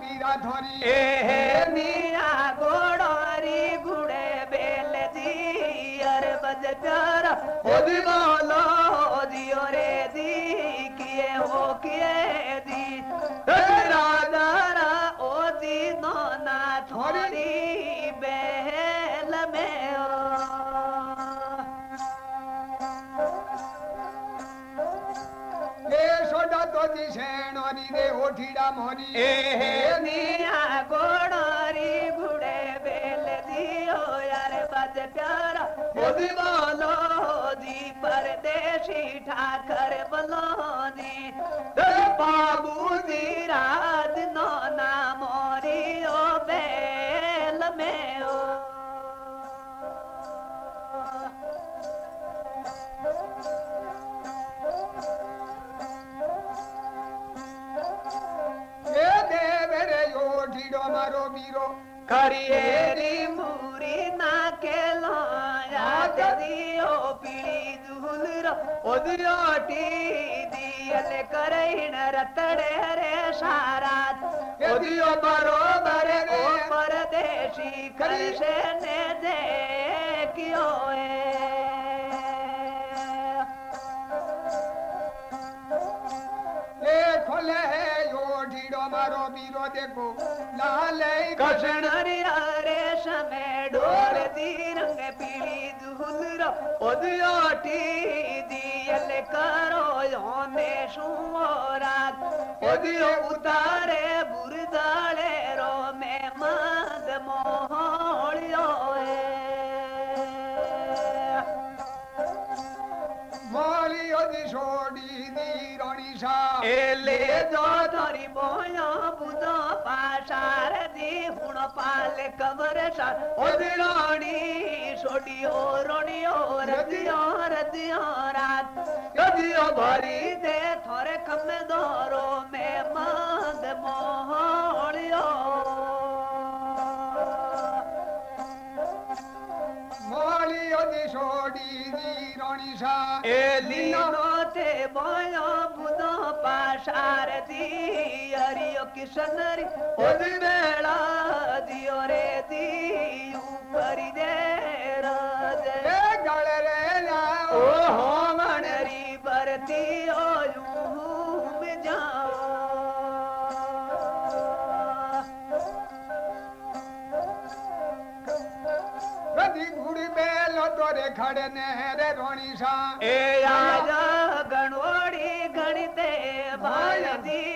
मीरा धोरी ए मिया गोड़ारी गुड़े बेल जी अरे बज प्यारा Ei, é, मारो। वीरो करियेरी मूरी ना के लाया पीली दूलरो ओदियोटी दियल रतड़े रे सारात ओदियो बरोबर ओ परदेशी करशे ने दे लय कजणरिया रेशमे डोरदी रंग पीली धुंधर ओदियोटी दियल करो योने शुमोराग ओदियो उतारे बुरदाले रो में मंद मोहोलियो है मोलियो दी छोड़ी दी रोड़ी सा ए ले जात ਪਾਲ ਕਬਰ ਸਾ ਉਦੜਾਣੀ ਛੋਡੀ ਹੋਰਣੀ ਹੋਰਦਿਓ ਰਦਿਓ ਰਾਤ ਕਦਿਓ ਭਰੀ ਦੇ ਥੋਰੇ ਖੰਮ ਦੋਰੋ ਮੇ ਮੰਗ ਮੋਹੜਿਓ ਮੋਹੜਿਓ ਦੀ ਛੋਡੀ ਦੀ ਰਣੀ ਸਾ ਏ ਲੀਨੋ ਤੇ ਬੋਲੋ ਬੁਦੋ ਪਾਸ਼ਾਰਦੀ मिशनरी ओद बेड़ा दियो रे दियो परी दे राजे ए गल रे ना हो मनरी बरती ओ जाओ रदी गुड़ी बेलो तोरे खड़े ने रे रोणी ए आजा गणोड़ी गणिते भाई दी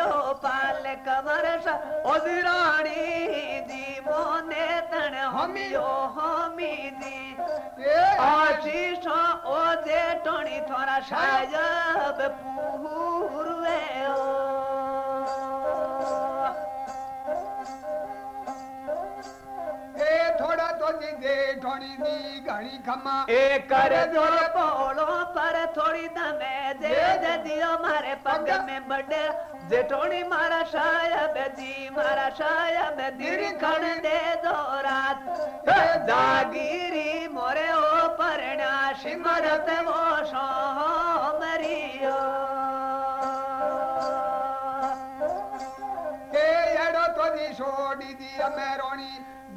ओ पाल હમીઓ હમીદી આશીષા ઓજે ટણી થોરા સાજબ પૂરવે એ થોડા તો દીધે ઢોણી ની ઘણી ખમા એ કરે થોડો પોળો પર થોડી તમે દે દે દિયો મારે પગ મે બડે जेठोड़ी मारा शायब जी मारा शायब दिल खण दे दो रात जागीरी मोरे ओ परणा सिमरत वो शो मरियो के एड़ो तो दी छोड़ी दी मेरोणी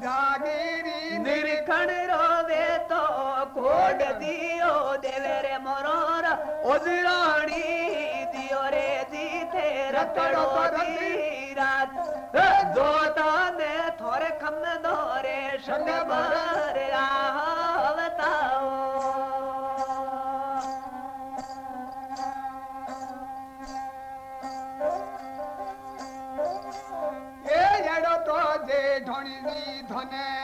जागीरी निरखण रोवे तो कोड दियो देवेरे मोरोर ओजराणी थोरे खोरे भ जे ध्नी जी ध्वने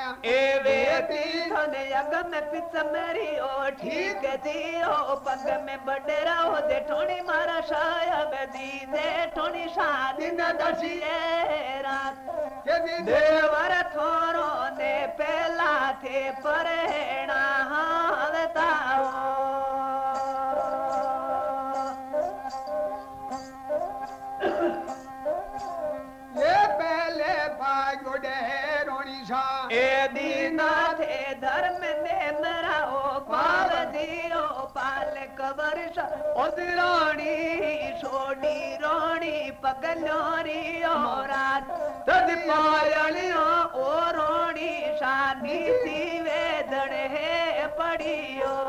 पिच मेरी ओ ठीक जी ओ पग में बडेरा हो दे ठोणी मारा शायब जी दे ठोणी शादी न दशिए रात। देवर थोरो ने पहला थे परेणा हावे ताओ उदराणी छोड़ी रोणी पगलोरी ओ रात तद पायलियो ओ रोणी शादी सी वेदन है पड़ियो ये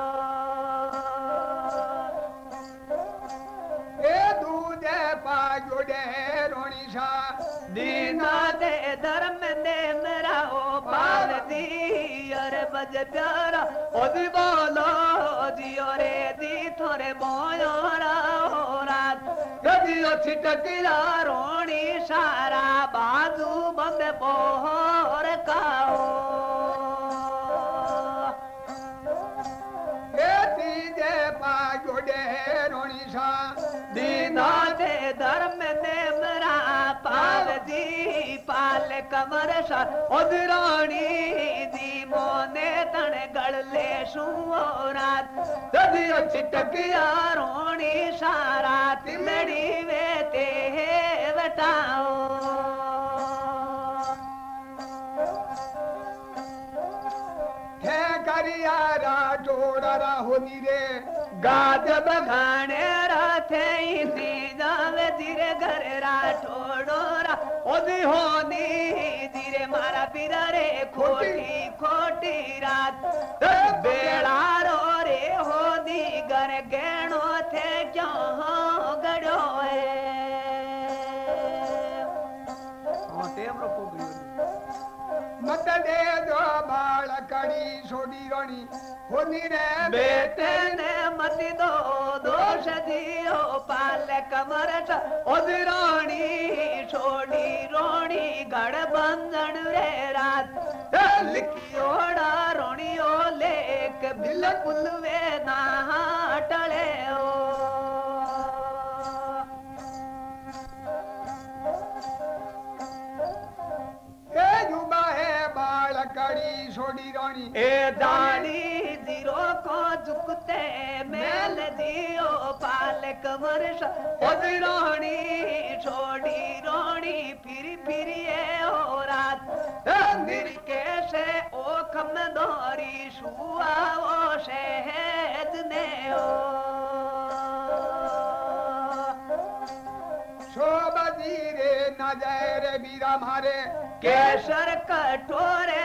अरे बज प्यारा ओ दी बोलो जियो रे दी थोरे बोयोरा हो रात गदियो छिटकिला रोणी सारा बाजू पाल कमर सा दी मोने तण गड़ले सुरात ददियो चिटकिया रोणी सारा तिलड़ी वे ते थे करियारा जोड़ा होनी रे गाद धीरे घर राठोडोरा ओदी होनी धीरे मारा पिरा रे खोटी खोटी रात बेड़ा रो रे होदी घर गेणो थे क्यों गड़ो है टेमरो पुगरी मत दे दो बाल कड़ी सोडी रोणी होनी रे बेटे। ने मति दो दोष दियो पाल कमर उदराणी छोड़ी रोणी गढ़ बंधन रे रात। लिखियोड़ा रोणियो लेक बिल्कुल वे ना टले ओ। ए जुबा है बाल कड़ी सोडी रोणी। ए दानी झुकते मेल दियो पाल कमर उदराणी छोड़ी रोणी फिर फिर हो रात। निरके से ओ खम दोरी शुआ ओ शहद ने ओ शोभा जी रे न जाए रे बीरा मारे। केसर कठोरे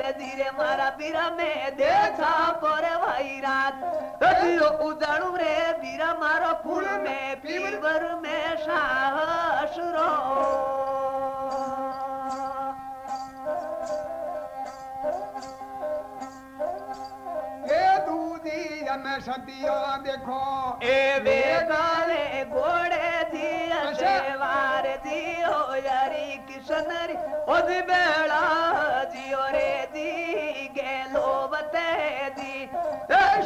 મારા પીરમે દેખા પર વૈરાત રજ્યો ઉજાણું રે વીર મારો ફૂલ મે પીવર મે સાહસ રો સતીઓ દેખો એ વેદાલે ગોળે જી અશે વાર જી હો યારી કિશન રી ઓદ બેળા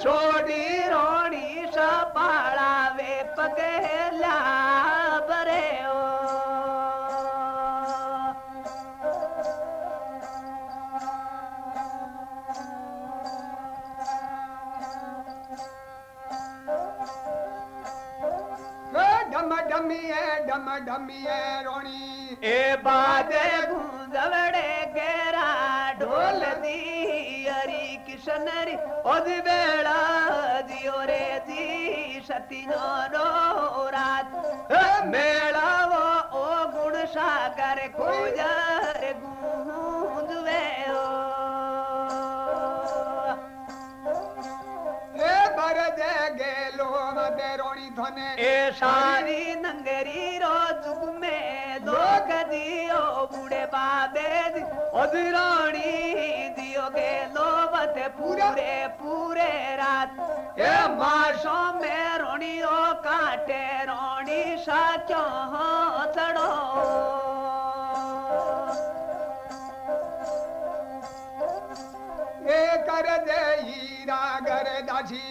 છોડી રોણી સપાળાવે પગે લાભ રે ડમીએ ડમ ડમીએ રોણી એ બાદે ગુંદવડે बेड़ा जियो रे जी सती नो रात। मेला वो ओ गुण सागर को जर गूंजवे ओ। ए बर दे गेलो मते रोणी थने ए सारी नंगरी रो जुग में दो कदियो बूढ़े बाबे दियो गे लोवत पूरे पूरे रात ए माशो में रोणियो काटे रोणी साचो चढ़ो ए कर दे हीरा घर दासी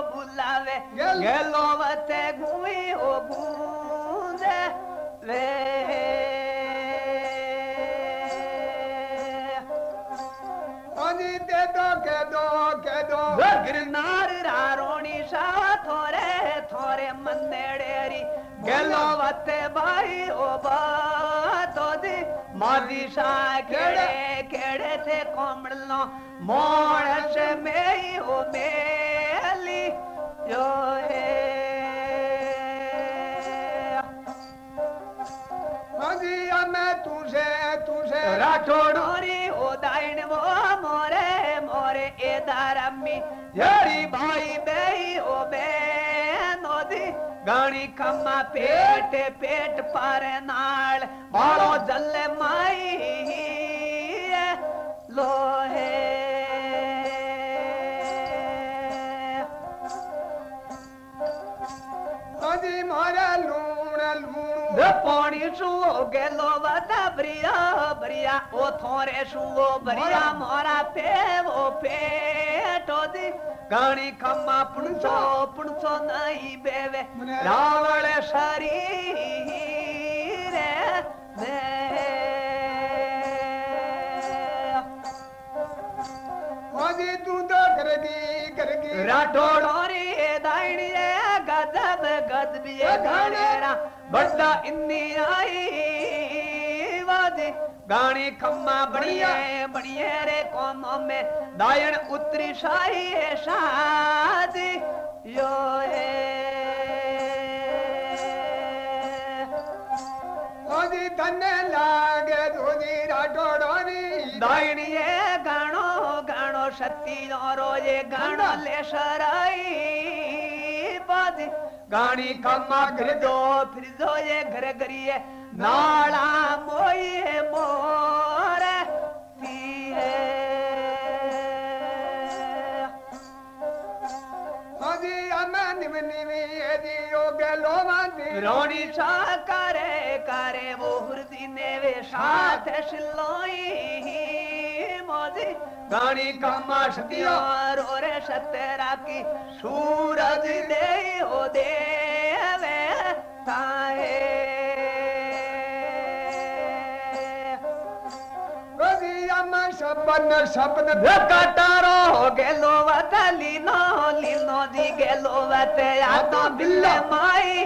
थोने वो बुलावे गेल। गेलो वते गुई ओ गूंजे वे हाँ जी दे दो के दो के दो गिरनार रारोणी सा थोरे थोरे मंदेड़ेरी गेलो वते भाई ओ बातो दी मादी सा केड़े केड़े थे कोमड़लो मोणस दारमी। यारी भाई बेई ओ नोदी गाणी खम्मा पेट पेट पारे नाल। बालो जल्ले माई, लोहे लूण द पानी सुओ गेलो वदा बरिया बरिया ओ थोरे सुओ बरिया मोरा पे वो पेटो दी गाणी खम्मा पुणसो पुणसो नहीं बेवे मुने- रावण शरीर में हाँ जी तू तो करगी करगी राठोड़ोरी दाइणिये गदब गदबिये गाणेरा बड़ा इन्नी आई वादी गाणी खम्मा बढ़िया बढ़िया रे कोमो में दायण उतरी शाही है शादी यो है हाँ जी धन्य लागे दूधी राठोड़ोनी दाइणिये गाणो खम्मा फिर दो फिर दो ये घर गरिए। नाला मोई मोर हाँ जी निमी ये जी योगे लो रोणी सा करे करे वो हृदय ने वे साथ शिलोई मोदी गाणी कमा सतियो रे सतेरा की सूरज दे देवे हाँ जी मैं सपन सपन कटारो गेलो वत लीनो लीनो दी गेलो वत या तो बिल्ले माई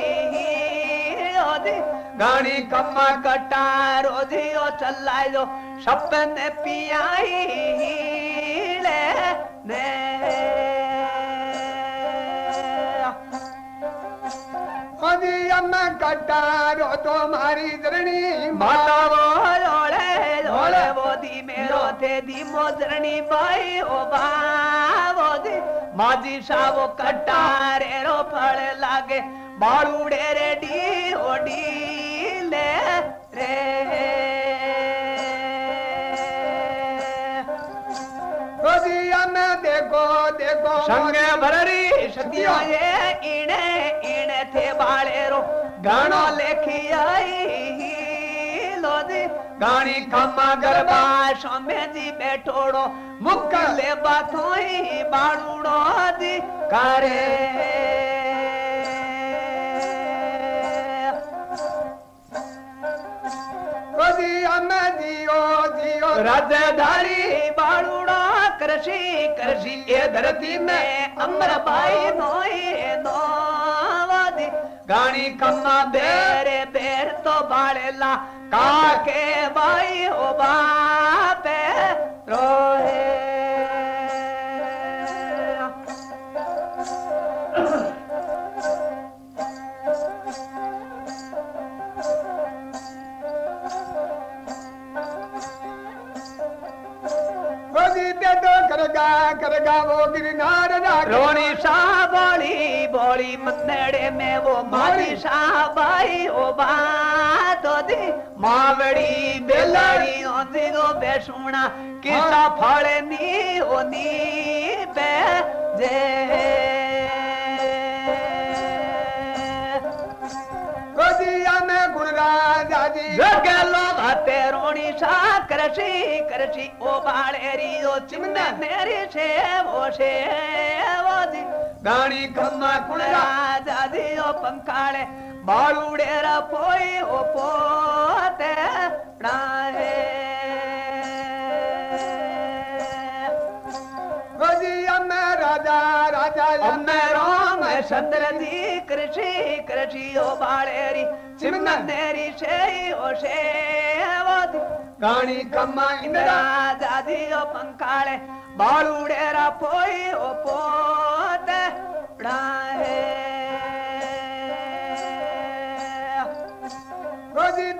ओदी गाणी कम्मा कटारो दियो चलायो सपने पियाई ले ने। हाँ जी मैं कटारो तुम्हारी धरणी माता लोड़े वो दी मेरो थे दी मोजरणी बाई ओ बावो दी। माजी सावो कटारे रो फल लागे। बाड़ूड़े रे डी ओ डी ले रे। जी मैं देखो देखो संगे भररी सतिया। ये इणे इणे थे बाळे रो गाणो लेखी आई। गाणी खामा गरबा शामे जी बैठोड़ो मुक ले बाथो ही बाड़ूड़ो जी करे। राजधारी बाड़ूड़ा कृषि कृषि ये धरती में अमर भाई नोए नो गाणी कम्मा बेरे बेर तो बाड़ेला काके भाई हो बापे रोहे। दो करगा वो गिरनार रोणी शाह बोली बोली मतनेड़े में वो माली शाह बाई ओ बात दी मावड़ी बेलड़ी ओंदी गो बेसुणा किसा फड़े नी ओ नी बे जे रोजिया में गुणराजा जी जगलो भाते रोणी शाह कृषि कृषि ओ बाळेरी ओ चिमने नेरी छे वो छे वो दी गाणी खम्मा कुणरा जादी ओ पंखाळे बाळुडेरा पोई ओ पोते राहे रोजिया में राजा राजा अम्मे राम चंद्र दी कृषि कृषि ओ बाळेरी चिमने नेरी छे ओ छे वो दी गाणी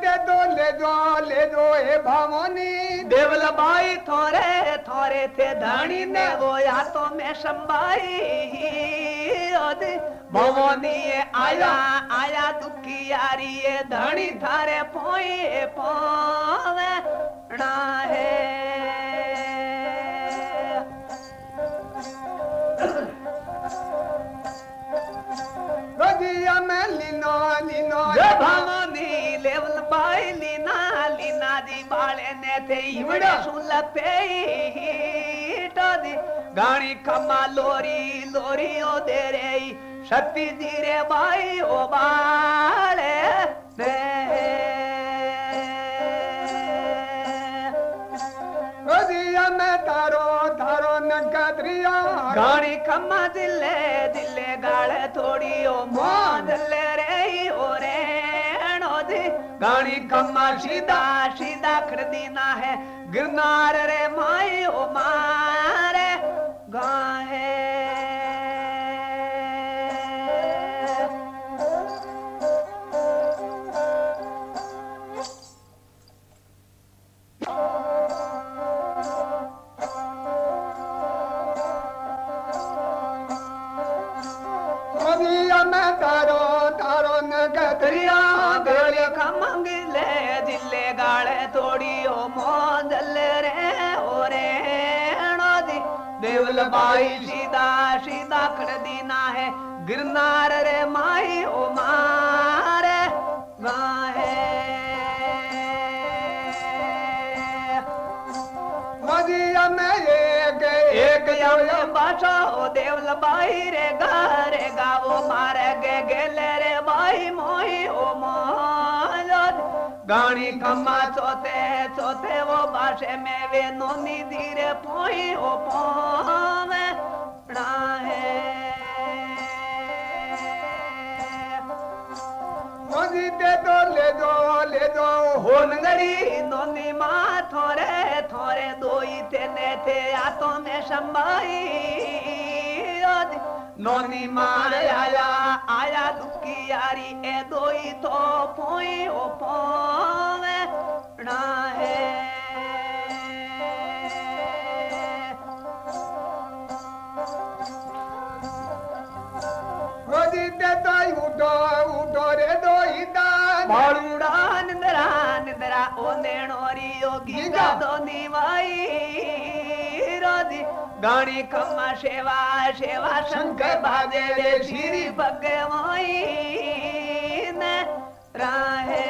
दे दो ले दो ले दो हे भामोनी देवल बाई थोरे थोरे थे धानी ने वो या तो मैं ओदी भवनी ये आया आया दुखी यारी ये धनी थारे पोई पोवे डाहे रोजिया में लीनो लीनो जब हम लेवल बाई लीना लीना दी बाले ने थे इवड़े सुन पे दी गाणी खम्मा लोरी लोरी ओ दे रे शक्ति दी दी कमा सीधा सीधा खरदी ना है। गिरनार रे माए ओ मारे गाहे बाई सीधा सीधा खड़दी ना है गिरनार रे माई ओ मारे गाहे। रोजिया में एक एक यवले बाछा ओ देवल बाई रे गा रे गावो मारे गे गेले रे बाई मोई ओ मोजद गाणी खम्मा चोते चोते वो बाशे में वे नोनी धीरे पोई ओ पोवे राहे रोजी दे दो ले दो ले दो होनगरी नोनी माँ थोरे थोरे दोई तेने थे या तो मैं संभाई ओदी। नोनी माँ आया आया दुखी यारी ए दोई तो पोई ओ पोवे ना है रोजी दे दो उठो उठो रे दो गाणी खम्मा सेवा सेवा शंकर बाजे रे श्री भगवाई ने राहे।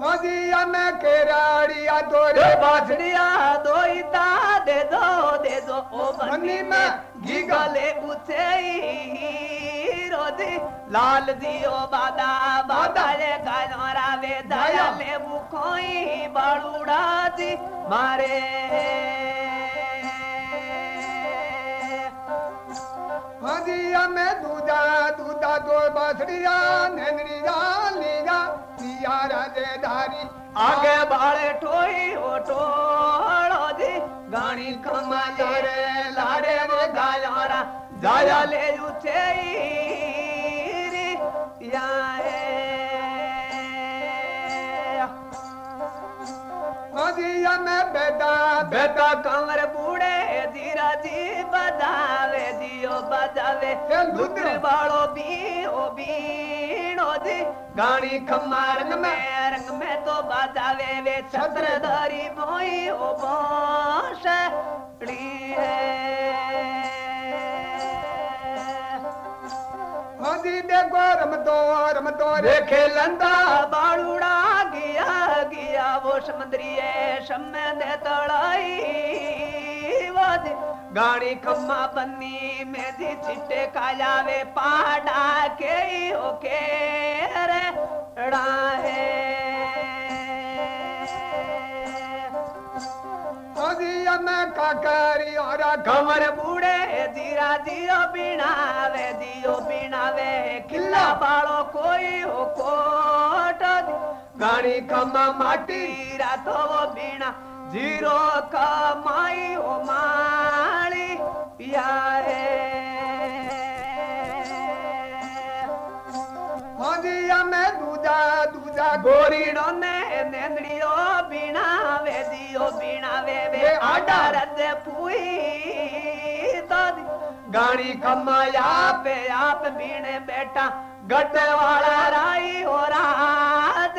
रोजिया में केराड़िया दो रे रे दोईता दे दो दे दो। ओ बनी में गीगले उचे रोदी लाल दियो बादा बादा रे गायो रावे दया ले मुखोई बाळुड़ा दी मारे। हदिया में दूधा दूधा दो बसड़िया नंदड़िया लीगा लिया राजे धारी। आगे बाळे टोई ओ टोळो दी गाणी कमा रे लाडे रे गायो रा जाया ले उचे या हदिया में बेटा बेटा कंवर बूढ़े धीरा जी बजावे दियो बजावे। लुद्र। बाड़ो भी ओ बीणो दी गाड़ी खम्मा रंग में। रंग में तो बजावे वे छत्र धरी मोई ओ बांश हदी देखो रमतो रमतो रे देखे लंदा बाड़ूड़ा गया गया वो समुद्री है दे तड़ाई वाद गाड़ी खम्मा बन्नी में दी चिट्टे कायावे पाडा के ओके रे राहे। में काकरी और कमर बूढ़े धीरा दियो बिनावे दियो बिनावे किला बाड़ो कोई हो कोट। गाड़ी खमा माटी। रातो वो बीणा ज़ीरो कमाई हो माली यारे हदिया में दूधा दूधा गोरीड़ो ने नेंदड़ियो बीणावे दियो बीणावे वे वे आडा। आडा दादी गाड़ी कमाया पे आप बीणे बेटा गट वाला राई हो रात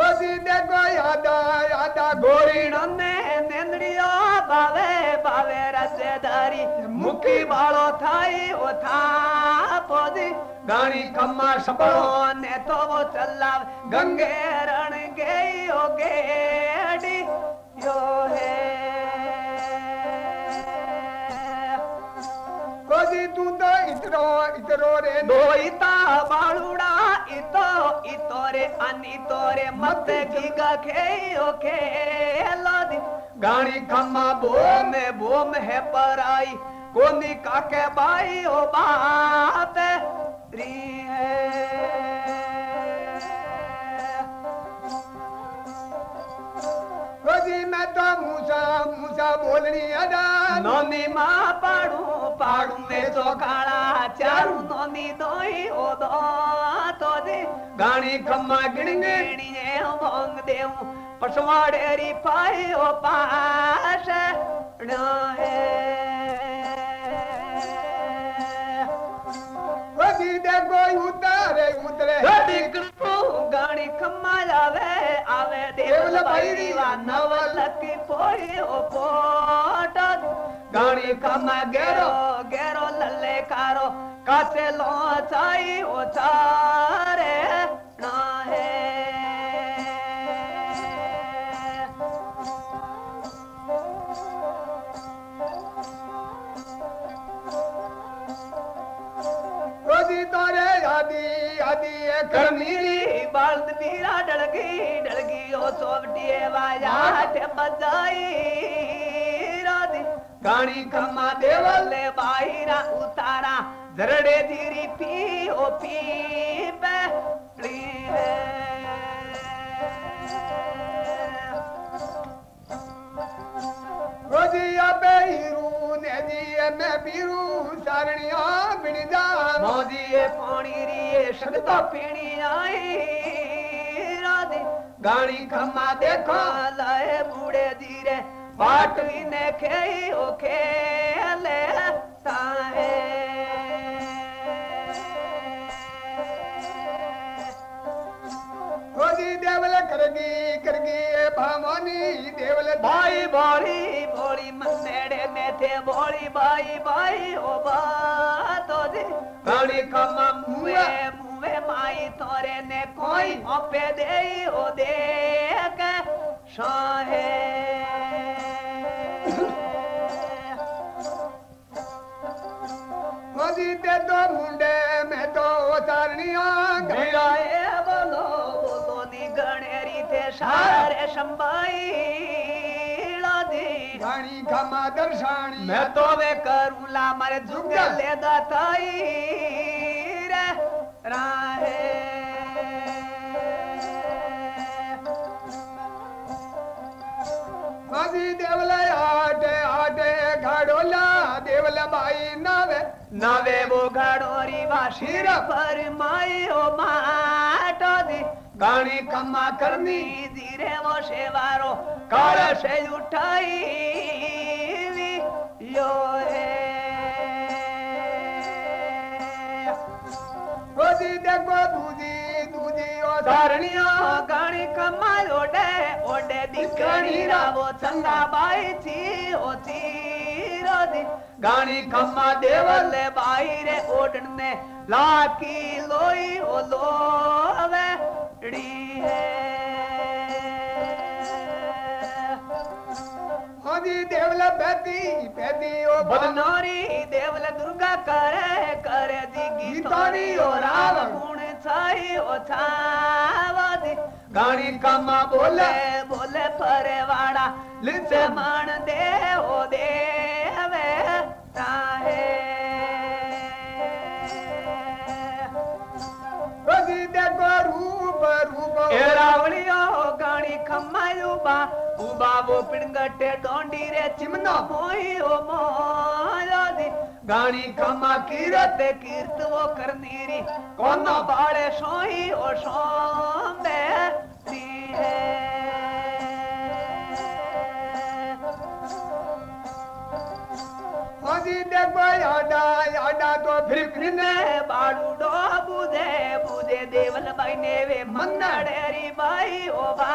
हदी देखो यादा यादा गोरी ने नेंदड़ियो बावे रसेदारी मुखी बाळो थाई ओ था पोदी। गाणी कम्मा सबळो ने तो वो चलाव गंगे रण गई ओ गेडी। यो हे। हदी तू तो इतरो इतरो रे। दोईता बाळुडा इतो, इतोरे अन आणि तो रे मत की गा खेयो खेलो दी गाणी खम्मा बोम बोम है पराई, कोनी काके बाई ओ बात री। है हदी मैं तो मूसा मूसा बोलनी अदा नोनी माँ पाड़ू पाड़ू में तो काला चारू नोनी दोई ओ दो तो दे गाणी खम्मा गिण गिणी ने भोंग नवल की पोई ओ पोट। खम्मा गेरो गेरो। लल्ले कारो। कासे लो चाई ओ चारे ना है हदी तारे आदि आदि एक करनीली बाल्द मीरा डलगी ओ सोवटिए वाया बजाई। गाणी खम्मा देवले। बाहिरा उतारा धरड़े धीरी पी ओ पी पे। ली है हदी अबे हीरू ने दिए मैं बीरू सारणिया बिनदा मोदिए पानी रिए शब्द पीणी आई। गाणी खम्मा देखो। लाए बूढ़े धीरे पाट ने खेई ओ खेले ताहे हदी देवल करगी करगी भामानी देवल। बाई बोली बोली मन्नेड़े में थे बोली बाई बाई ओ बातो दे गाड़ी कमा मुए वे माई थोरे ने कोई ओपे दे ओ देख शाहे मोदी ते तो मुंडे में तो उतारनिया गए बोलो वो तो निगणेरी थे सारे शंबाई घाणी खमा दर्शाणी मैं तो वे करूला मरे झुके। ले दाताई। માજી દેવલા આટે આટે ઘાડોલા દેવલા બાઈ નાવે નવે બોઘાડોરી વાશીર ફરમાયો માટો દી. ગાણી કમા કરની ધીરે વો શેવારો કાળ શે ઉઠાઈ યો હે जगो दूजी दूजी ओ धारणिया गाणी कमाई ओडे ओडे दिखणी रावो चंगा बाई छी ओ रोदी गाणी कमा देवले बाई रे ओडण लाकी लोई ओ लोवे डी है बेदी बेदी ओ बदनोरी देवल दुर्गा करे करे जी गीतोरी ओ राव गुण छाई ओ छावदी। गाणी कामा बोले। बोले परेवाड़ा लिसे मान दे ओ देवे ताहे। देखो रूप रूप। ए राव बा उबा वो पिंगटे डोंडी रे चिमनो मोई ओ माया दी गाणी कमा कीरत, कीर्त वो करनी री। कोनो बाड़े सोई ओ सोमे दी है। अजी देखो यादा ಬಿಕ್ರಿನೆ ಬಾಡುಡೋ ಬುದೆ ಬುದೆ ದೇವಲ ಬೈನೇವೆ ಮಂದಡೇರಿ ಬೈ ಓಬಾ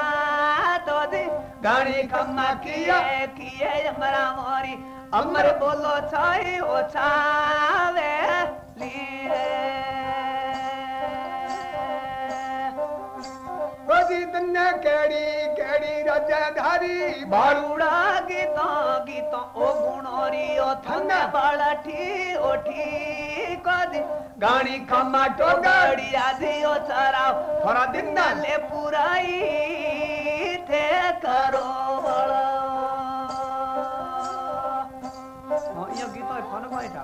ತೋದೆ ಗಾಣಿ ಕಮ್ಮ ಕಿಯ ಕಿಯ ಅಮರ ಮೋರಿ ಅಮರ ಬೋಲೋ ಚಾಯ್ ಓ ಚಾವೆ ಲೀರೆ ಕೋದಿ ತನ್ನ ಕೇಳಿ री भारुड़ा गीता गीता ओ गुणोरी ओ थन बाला ठी ओ ठी कद गाणी खमा टो गाड़ी आधी ओ चारा थोड़ा दिन ले पुराई थे करो बड़ा। हाँ, ये गीता फन भाई था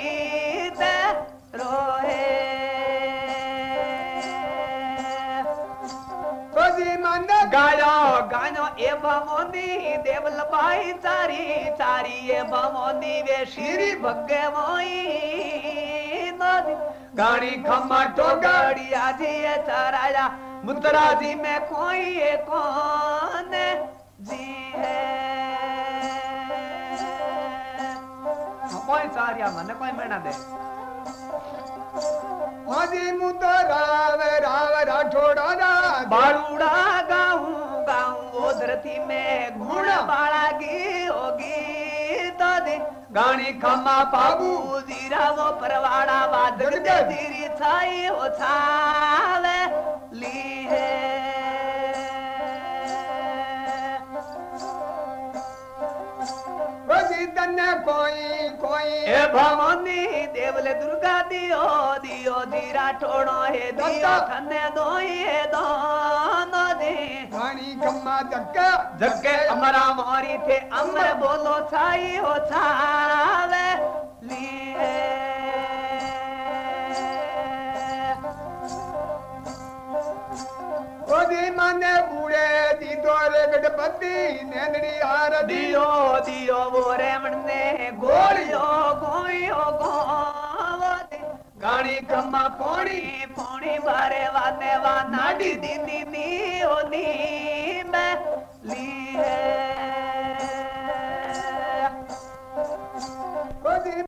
गानो ए भवोनी देवल बाई चारी चारी ए भवोनी वे श्री भगे मोई। गाड़ी खम्मा तो गाड़िया जी ए चाराया। मुद्रा जी में कोई ए कौन जी है कोई चारिया मन कोई मेना दे। हाजी मुद्रा राव राव राठोड़ा बालूड़ा गा थी में गुण बाळागी होगी तो दे। गाणी खमा पाबू। जीरा वो परवाड़ा वादर तेरी छाई हो छावे। ली है कोई ભમની દેવલે દુર્ગા દિયો દિયો ધીરા ઠોડો હે દિયો થને દોઈ હે દોનો દે ઘણી ખમ્મા ધક્કા જગ્ગે અમારા મોરી થે અમર બોલો છાઈ હો છાવે રે ગણપતિ નેંદડી આરતી દિયો દિયો બોરે મણને ગોળિયો ગોળિયો ગોવતે ગાણી કમા પોણી પોણી બારે વાને વા નાડી દીની ની ઓ ની મે લી હે